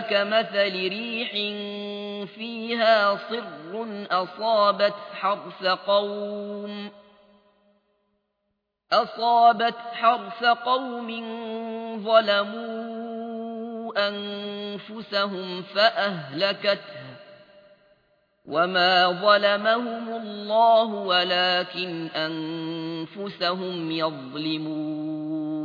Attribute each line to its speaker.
Speaker 1: كمثل ريح فيها صر أصابت حرث قوم أصابت حرث قوم ظلموا أنفسهم فأهلكته وما ظلمهم الله ولكن أنفسهم يظلمون